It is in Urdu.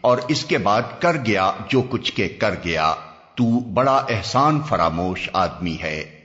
اور اس کے بعد کر گیا جو کچھ کے کر گیا، تو بڑا احسان فراموش آدمی ہے۔